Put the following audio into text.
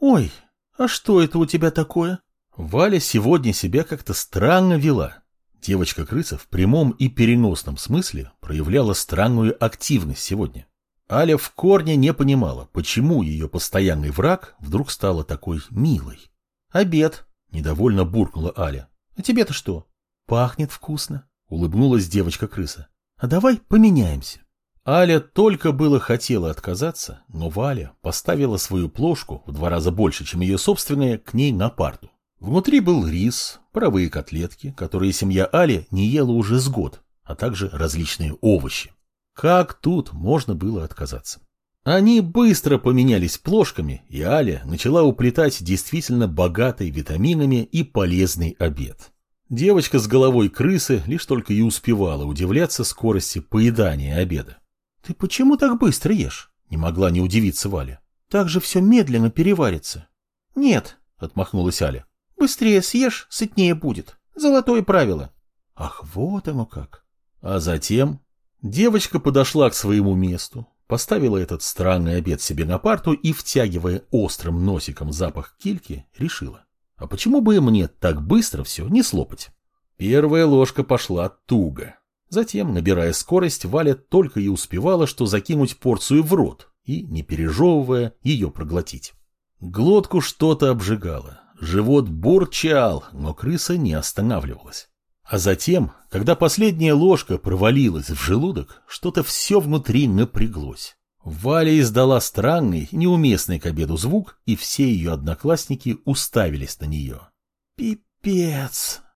Ой, а что это у тебя такое? Валя сегодня себя как-то странно вела. Девочка-крыса в прямом и переносном смысле проявляла странную активность сегодня. Аля в корне не понимала, почему ее постоянный враг вдруг стала такой милой. «Обед», — недовольно буркнула Аля. «А тебе-то что?» «Пахнет вкусно», — улыбнулась девочка-крыса. «А давай поменяемся». Аля только было хотела отказаться, но Валя поставила свою плошку в два раза больше, чем ее собственная, к ней на парту. Внутри был рис, паровые котлетки, которые семья Али не ела уже с год, а также различные овощи. Как тут можно было отказаться? Они быстро поменялись плошками, и Аля начала уплетать действительно богатый витаминами и полезный обед. Девочка с головой крысы лишь только и успевала удивляться скорости поедания обеда. «Ты почему так быстро ешь?» — не могла не удивиться Валя. «Так же все медленно переварится». «Нет», — отмахнулась Аля. Быстрее съешь, сытнее будет. Золотое правило. Ах, вот оно как. А затем девочка подошла к своему месту, поставила этот странный обед себе на парту и, втягивая острым носиком запах кильки, решила. А почему бы мне так быстро все не слопать? Первая ложка пошла туго. Затем, набирая скорость, Валя только и успевала, что закинуть порцию в рот и, не пережевывая, ее проглотить. Глотку что-то обжигало, Живот бурчал, но крыса не останавливалась. А затем, когда последняя ложка провалилась в желудок, что-то все внутри напряглось. Валя издала странный, неуместный к обеду звук, и все ее одноклассники уставились на нее. «Пипец!»